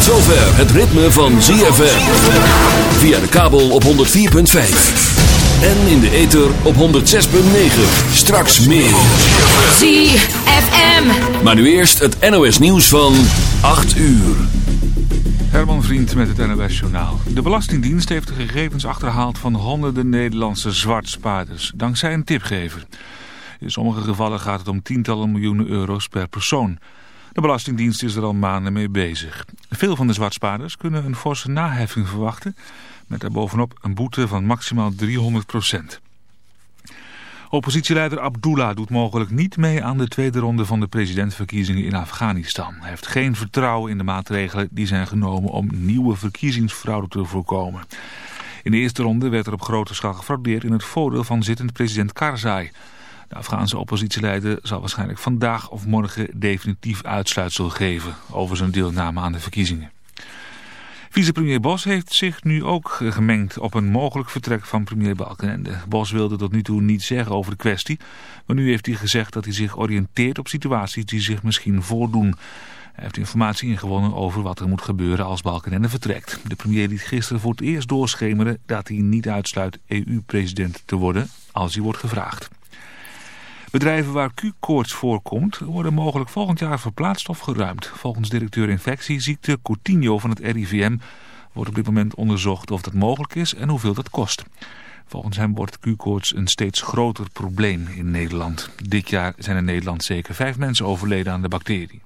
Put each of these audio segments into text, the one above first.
Tot zover het ritme van ZFM. Via de kabel op 104.5. En in de ether op 106.9. Straks meer. ZFM. Maar nu eerst het NOS nieuws van 8 uur. Herman Vriend met het NOS Journaal. De Belastingdienst heeft de gegevens achterhaald van honderden Nederlandse zwartspaarders. Dankzij een tipgever. In sommige gevallen gaat het om tientallen miljoenen euro's per persoon. De Belastingdienst is er al maanden mee bezig. Veel van de zwartspaarders kunnen een forse naheffing verwachten... met daarbovenop een boete van maximaal 300 procent. Oppositieleider Abdullah doet mogelijk niet mee aan de tweede ronde van de presidentsverkiezingen in Afghanistan. Hij heeft geen vertrouwen in de maatregelen die zijn genomen om nieuwe verkiezingsfraude te voorkomen. In de eerste ronde werd er op grote schaal gefraudeerd in het voordeel van zittend president Karzai. De Afghaanse oppositieleider zal waarschijnlijk vandaag of morgen definitief uitsluitsel geven over zijn deelname aan de verkiezingen. Vicepremier Bos heeft zich nu ook gemengd op een mogelijk vertrek van premier Balkenende. Bos wilde tot nu toe niets zeggen over de kwestie, maar nu heeft hij gezegd dat hij zich oriënteert op situaties die zich misschien voordoen. Hij heeft informatie ingewonnen over wat er moet gebeuren als Balkenende vertrekt. De premier liet gisteren voor het eerst doorschemeren dat hij niet uitsluit EU-president te worden als hij wordt gevraagd. Bedrijven waar Q-koorts voorkomt worden mogelijk volgend jaar verplaatst of geruimd. Volgens directeur infectieziekte Coutinho van het RIVM wordt op dit moment onderzocht of dat mogelijk is en hoeveel dat kost. Volgens hem wordt Q-koorts een steeds groter probleem in Nederland. Dit jaar zijn in Nederland zeker vijf mensen overleden aan de bacterie.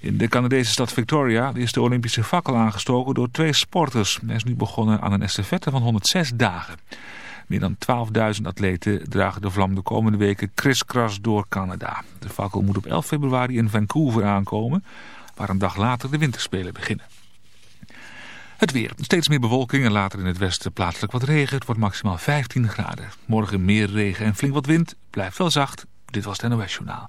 In de Canadese stad Victoria is de Olympische fakkel aangestoken door twee sporters. Hij is nu begonnen aan een estafette van 106 dagen. Meer dan 12.000 atleten dragen de vlam de komende weken kriskras door Canada. De fakkel moet op 11 februari in Vancouver aankomen, waar een dag later de winterspelen beginnen. Het weer. Steeds meer bewolking en later in het westen plaatselijk wat regen. Het wordt maximaal 15 graden. Morgen meer regen en flink wat wind. Blijft wel zacht. Dit was het NOS Journaal.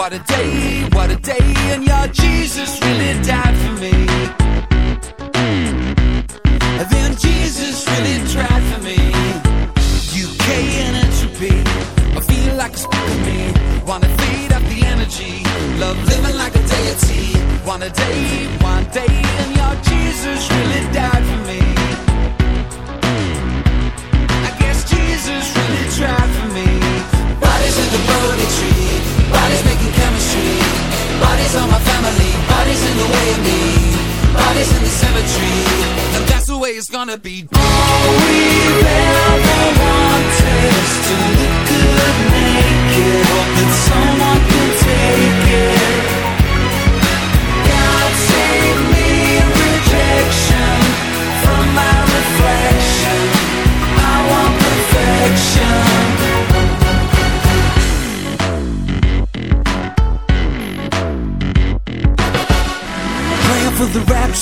What a day, what a day, and your Jesus really died for me. Then Jesus really tried for me. UK and entropy, I feel like spark of me. Wanna feed up the energy, love living like a deity. One a day, Bodies in the cemetery, and that's the way it's gonna be. All we've ever wanted is to look good naked. Hope that someone can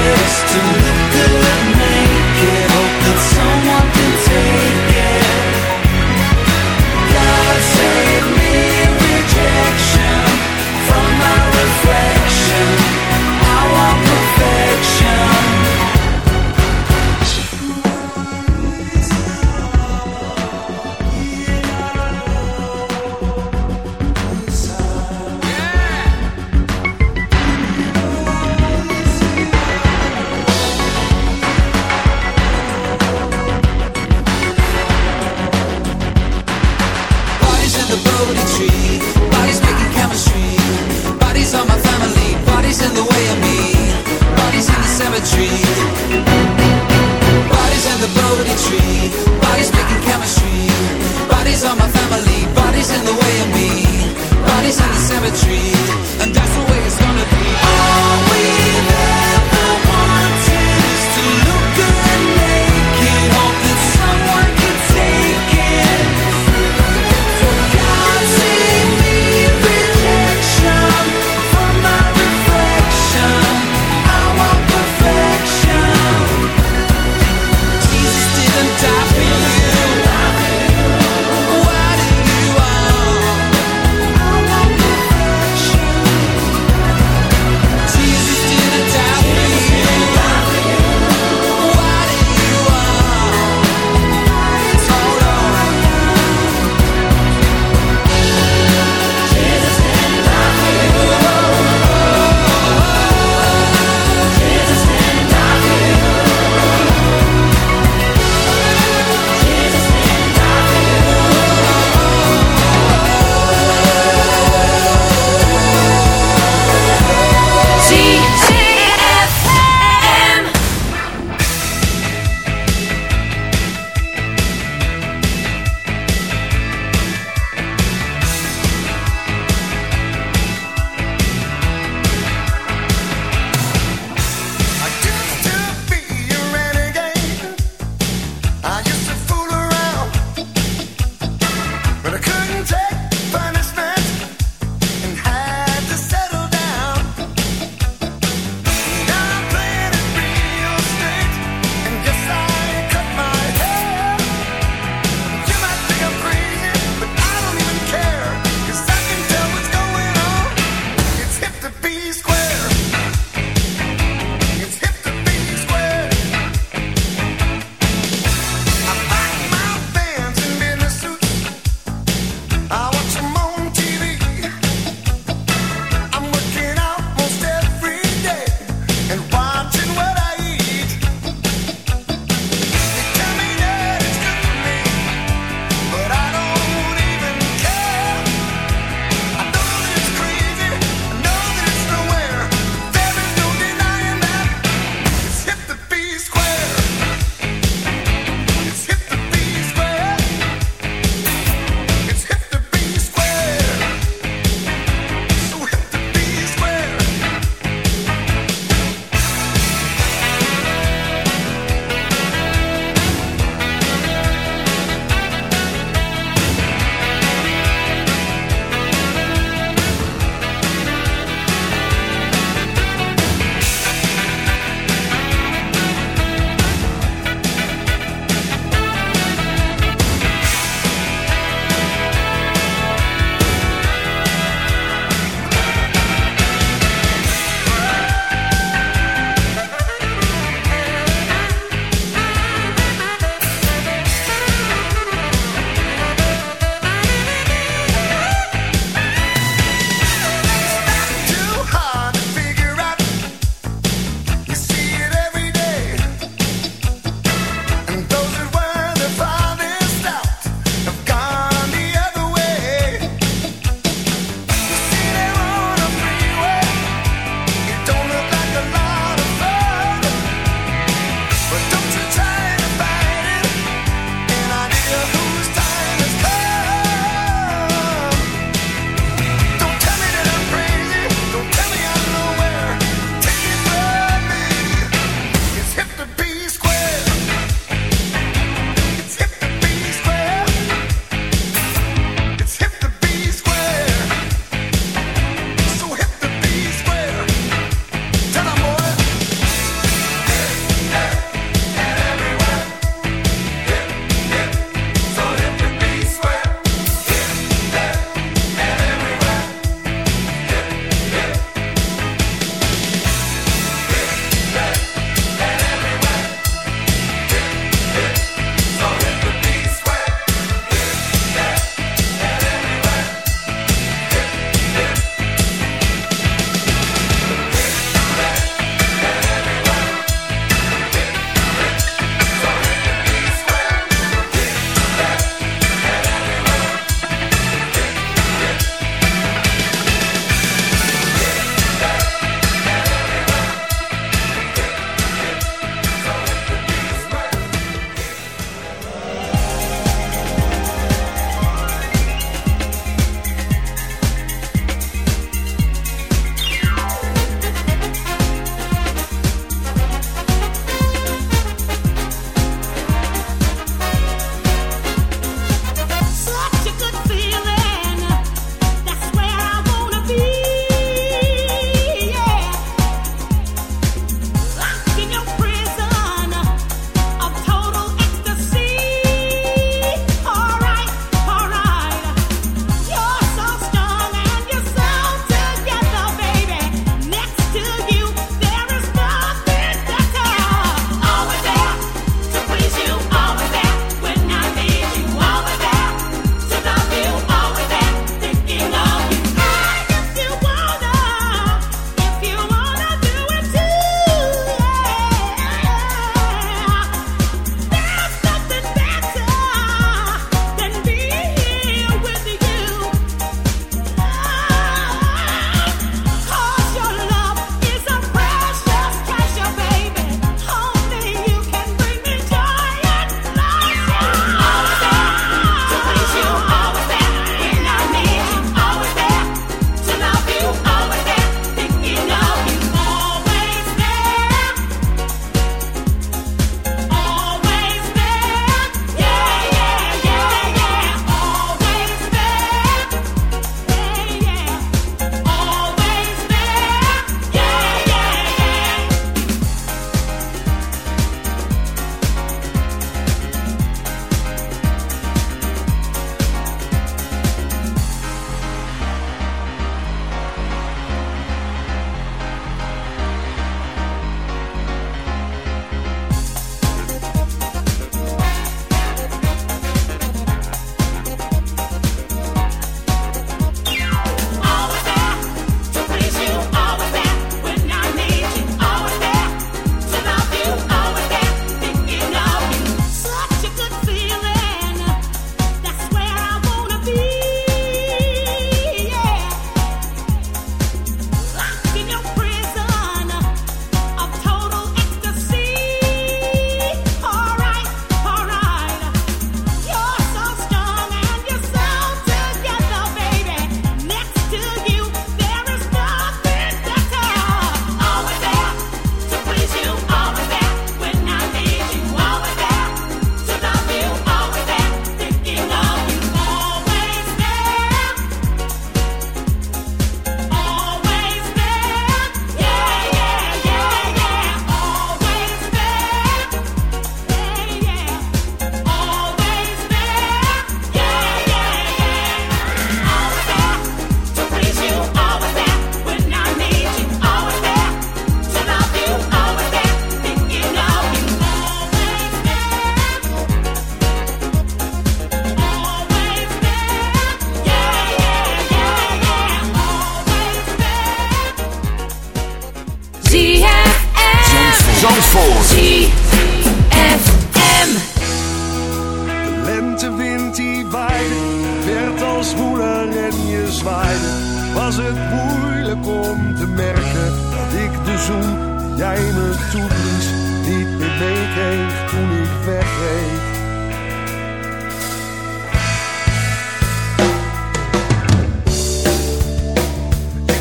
is to look good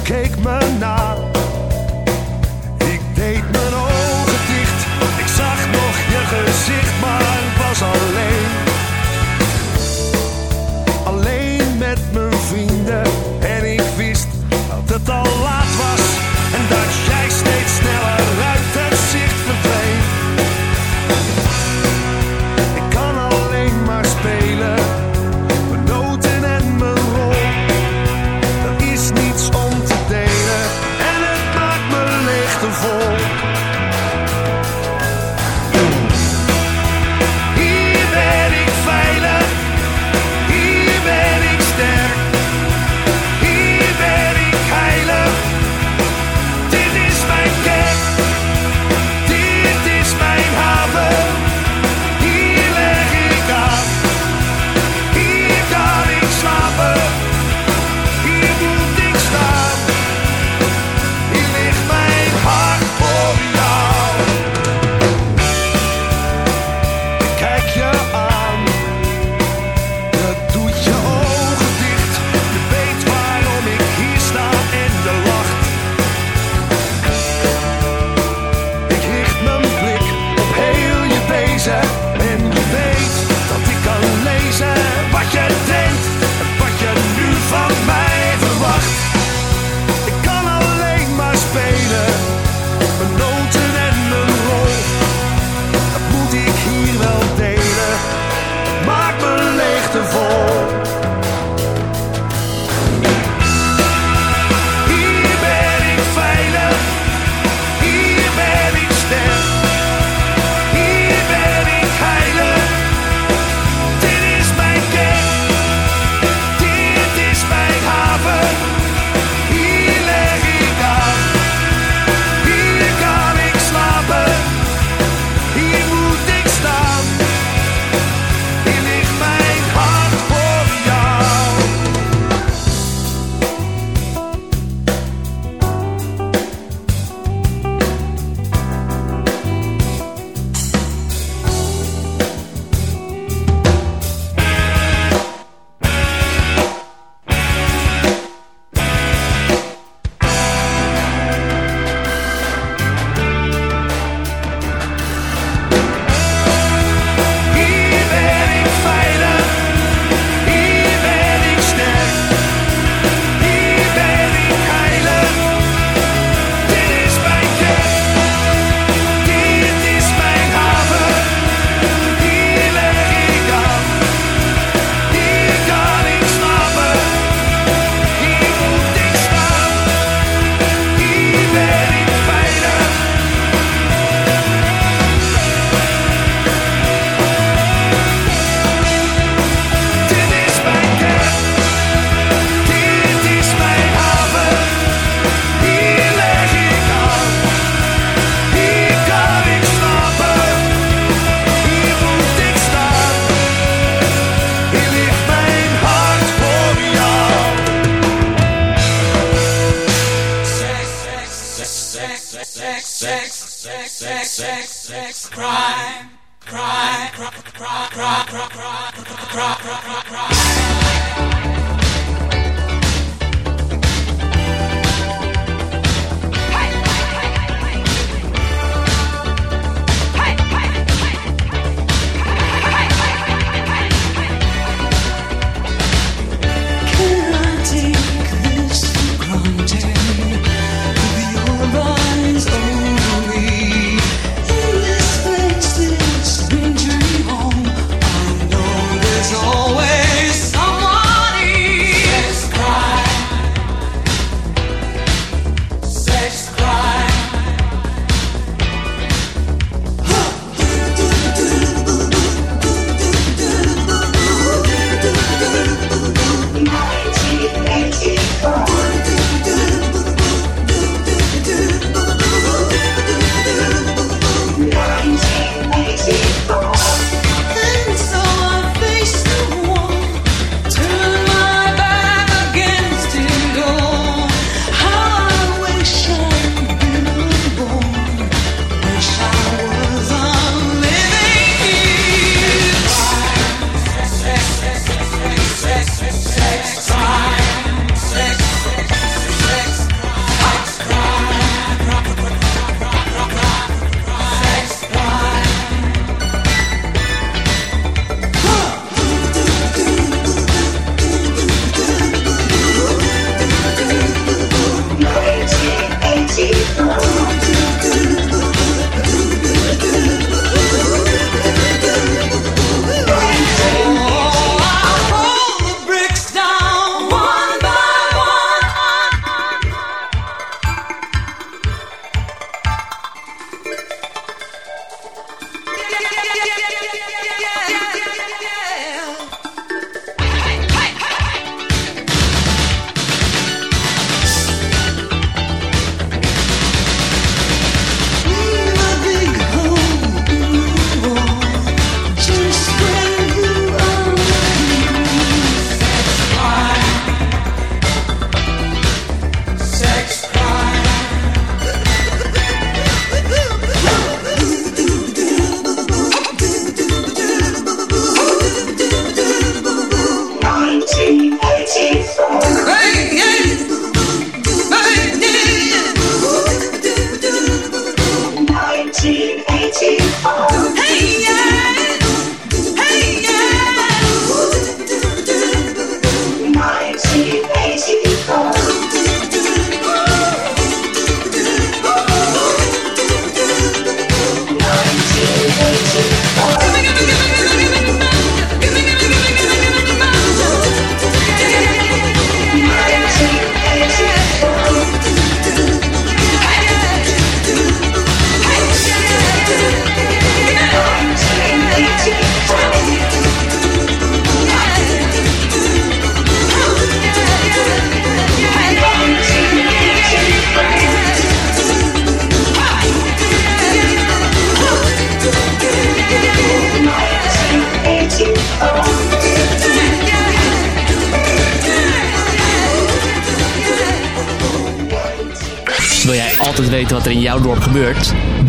cake menage.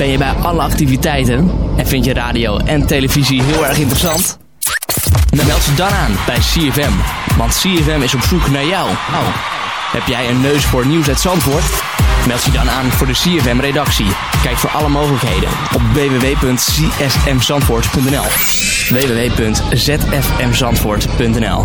ben je bij alle activiteiten en vind je radio en televisie heel erg interessant? Meld ze dan aan bij CFM, want CFM is op zoek naar jou. Nou, heb jij een neus voor nieuws uit Zandvoort? Meld je dan aan voor de CFM-redactie. Kijk voor alle mogelijkheden op www.csmzandvoort.nl www.zfmzandvoort.nl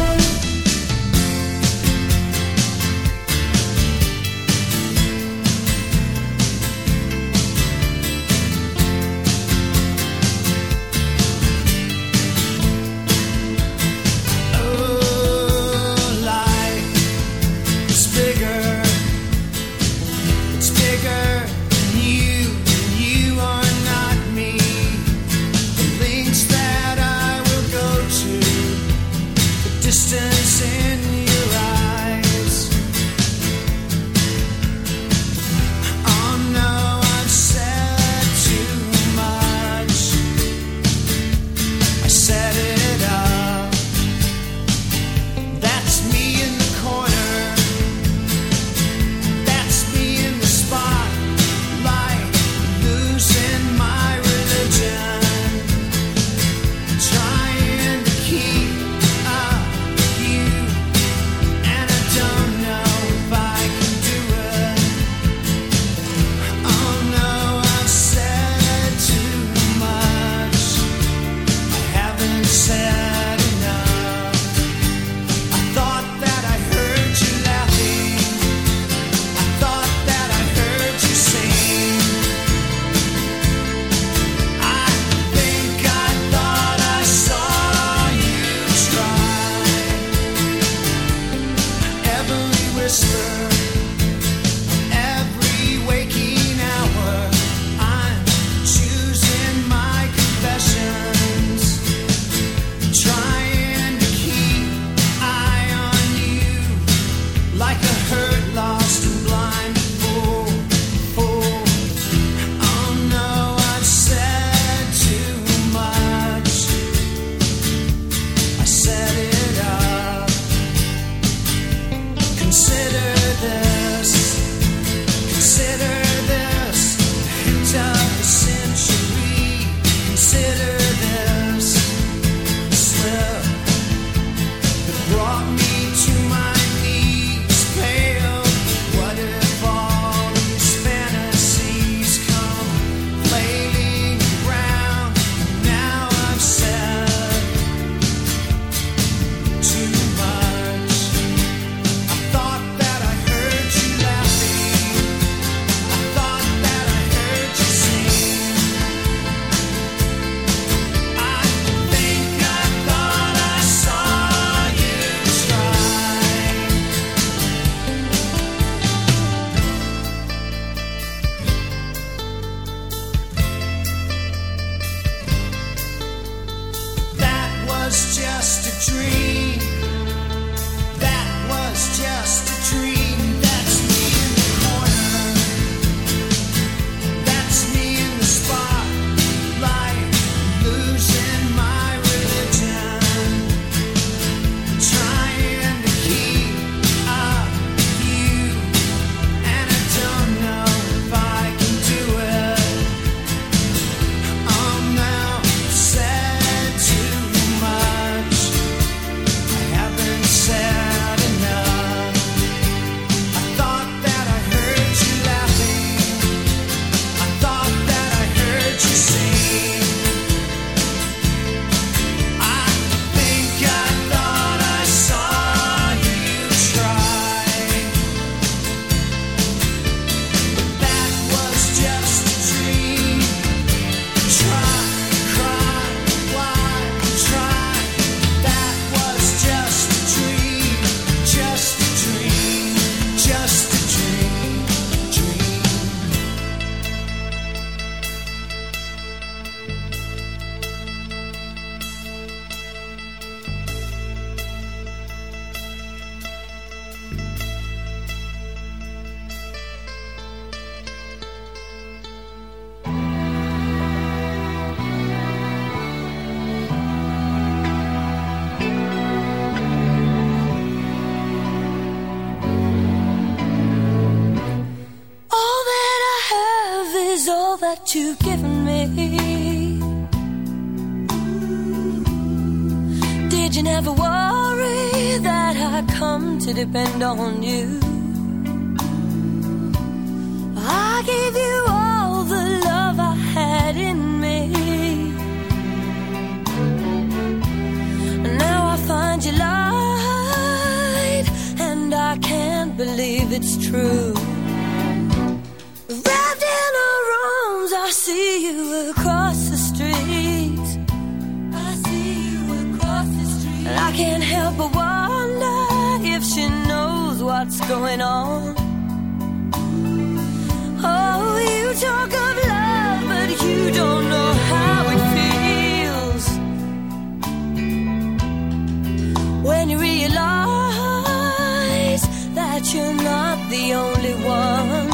Not the only one.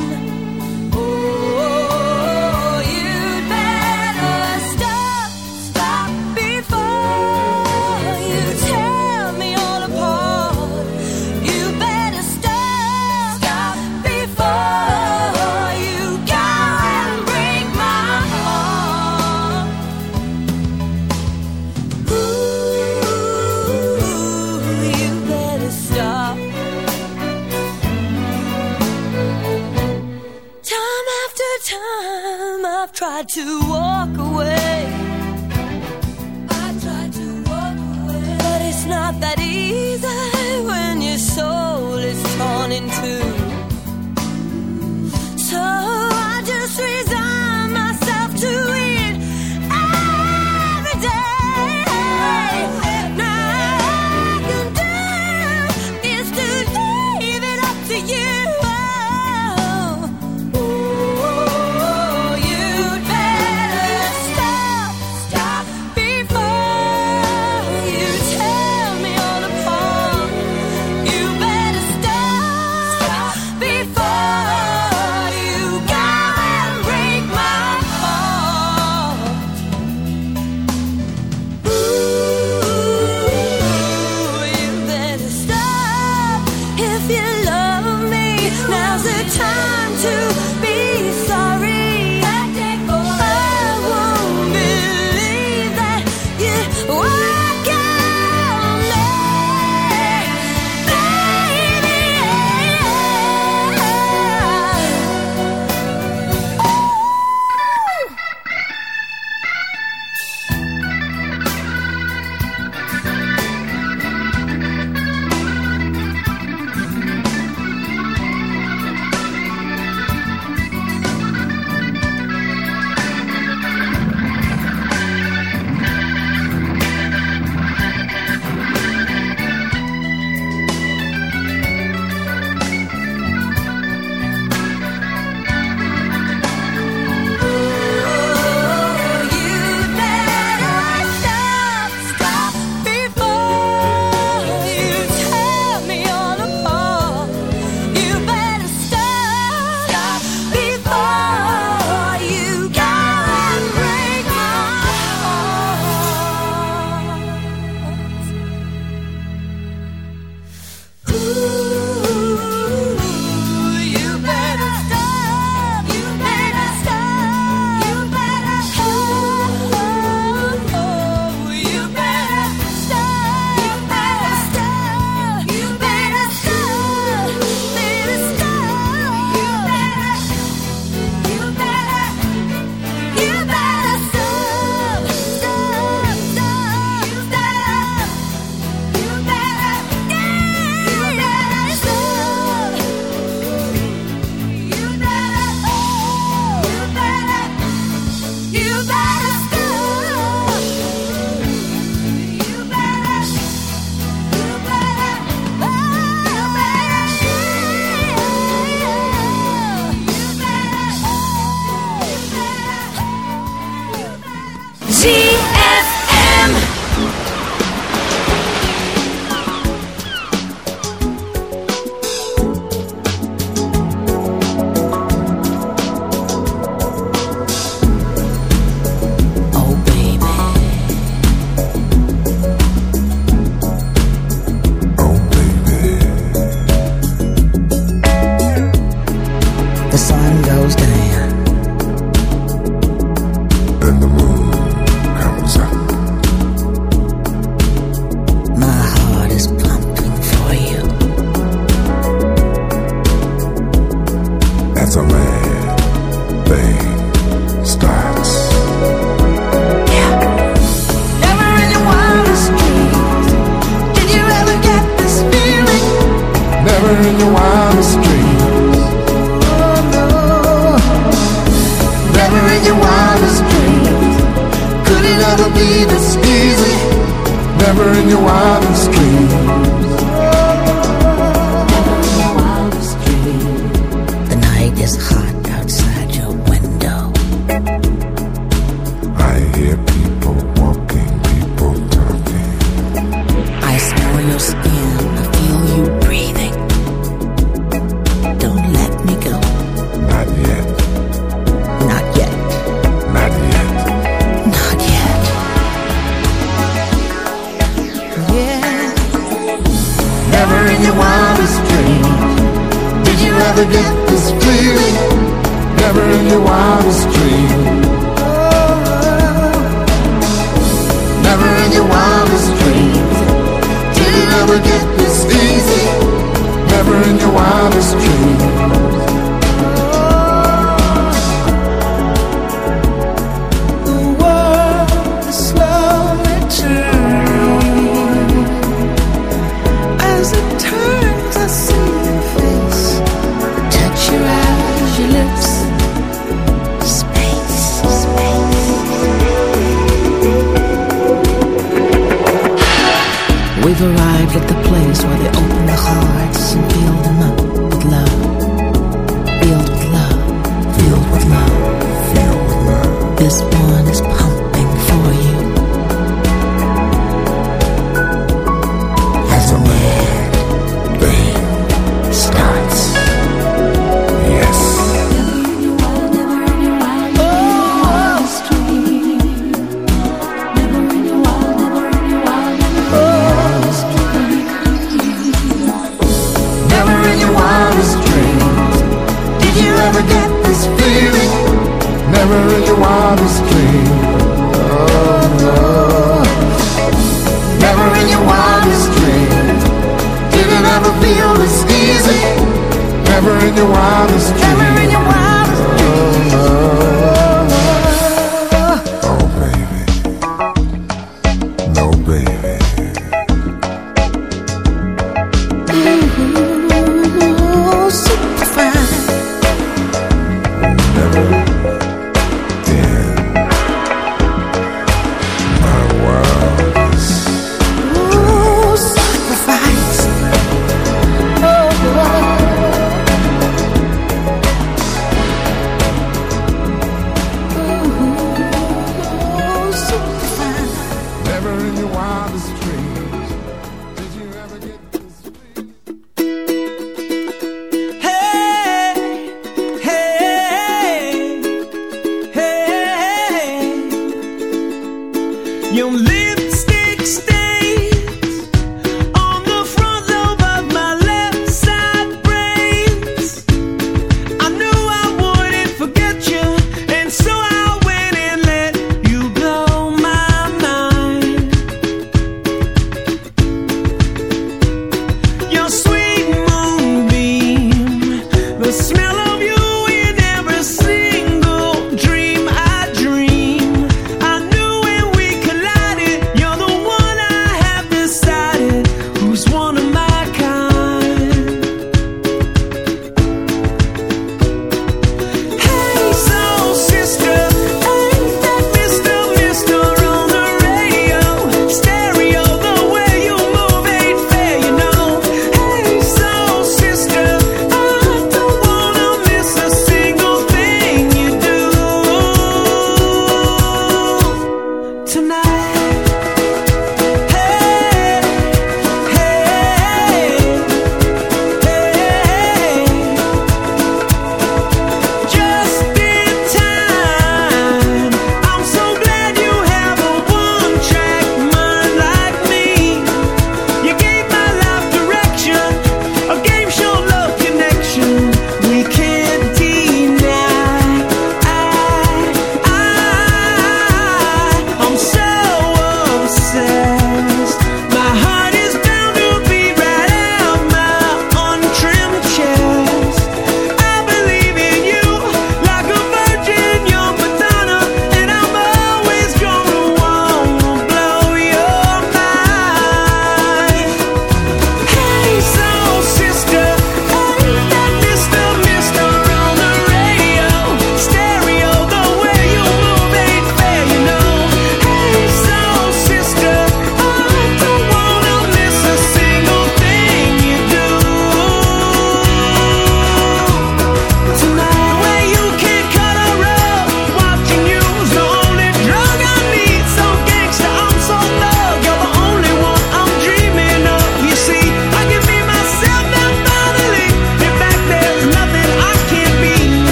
you leave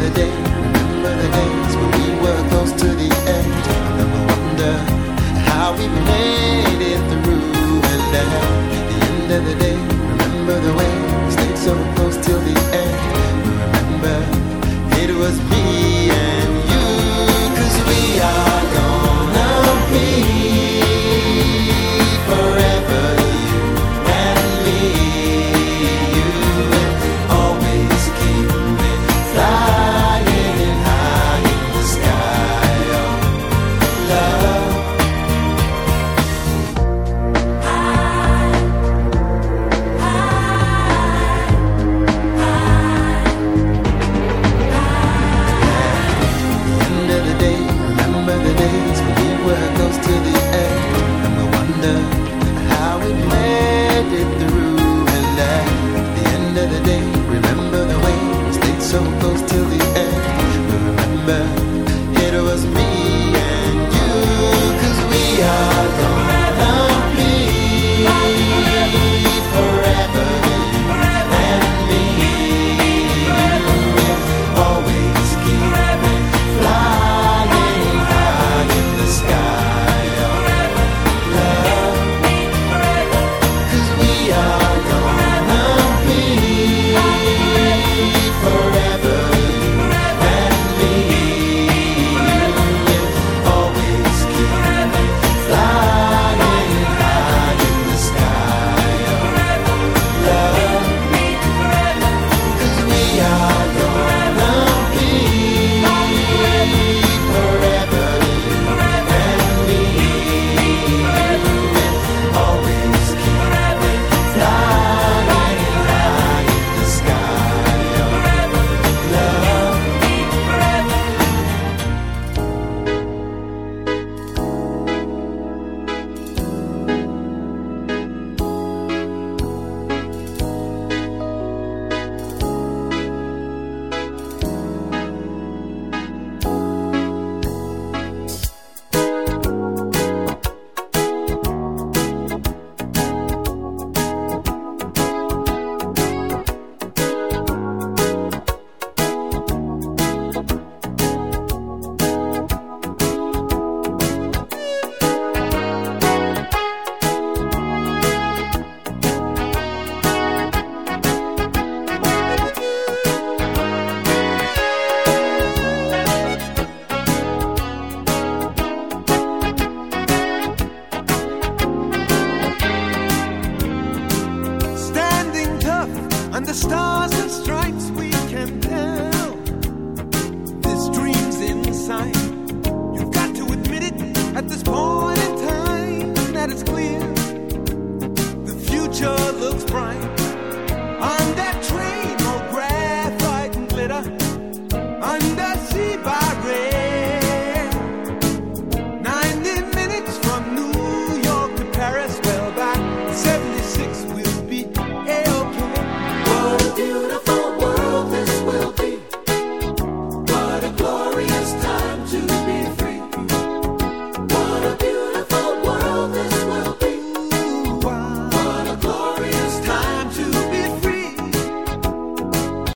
the day.